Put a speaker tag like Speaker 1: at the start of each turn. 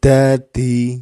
Speaker 1: daddy.